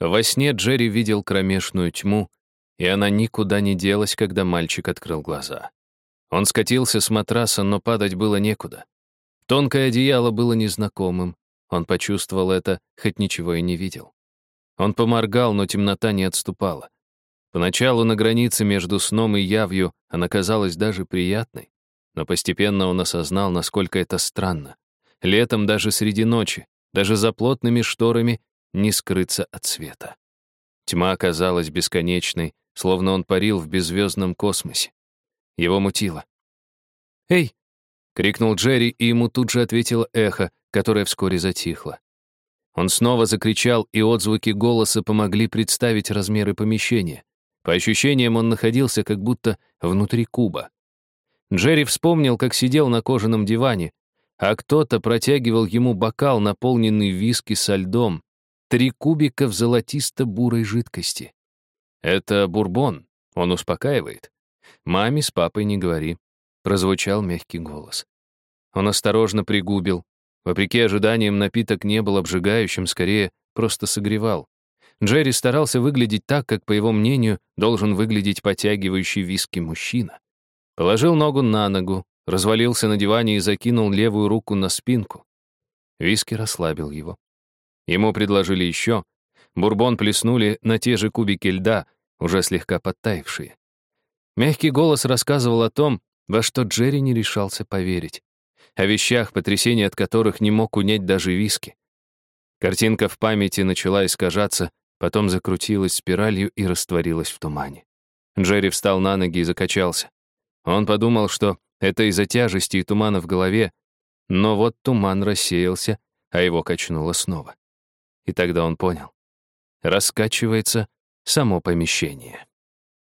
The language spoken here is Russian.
Во сне Джерри видел кромешную тьму, и она никуда не делась, когда мальчик открыл глаза. Он скатился с матраса, но падать было некуда. Тонкое одеяло было незнакомым. Он почувствовал это, хоть ничего и не видел. Он поморгал, но темнота не отступала. Поначалу на границе между сном и явью она казалась даже приятной, но постепенно он осознал, насколько это странно. Летом даже среди ночи, даже за плотными шторами не скрыться от света. Тьма оказалась бесконечной, словно он парил в беззвездном космосе. Его мутило. «Эй!» — крикнул Джерри, и ему тут же ответило эхо, которое вскоре затихло. Он снова закричал, и отзвуки голоса помогли представить размеры помещения. По ощущениям, он находился как будто внутри куба. Джерри вспомнил, как сидел на кожаном диване, а кто-то протягивал ему бокал, наполненный виски со льдом, три кубика в золотисто-бурой жидкости. Это бурбон, он успокаивает. Маме с папой не говори. Прозвучал мягкий голос. Он осторожно пригубил. Вопреки ожиданиям, напиток не был обжигающим, скорее, просто согревал. Джерри старался выглядеть так, как, по его мнению, должен выглядеть потягивающий виски мужчина. Положил ногу на ногу, развалился на диване и закинул левую руку на спинку. Виски расслабил его. Ему предложили еще. Бурбон плеснули на те же кубики льда, уже слегка подтаившие. Мягкий голос рассказывал о том, во что Джерри не решался поверить. О вещах, потрясения от которых не мог унять даже виски. Картинка в памяти начала искажаться, потом закрутилась спиралью и растворилась в тумане. Джерри встал на ноги и закачался. Он подумал, что это из-за тяжести и тумана в голове, но вот туман рассеялся, а его качнуло снова. И тогда он понял. Раскачивается само помещение.